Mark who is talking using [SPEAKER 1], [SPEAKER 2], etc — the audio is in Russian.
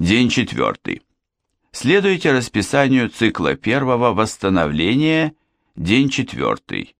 [SPEAKER 1] День четвертый. Следуйте расписанию цикла первого восстановления, день четвертый.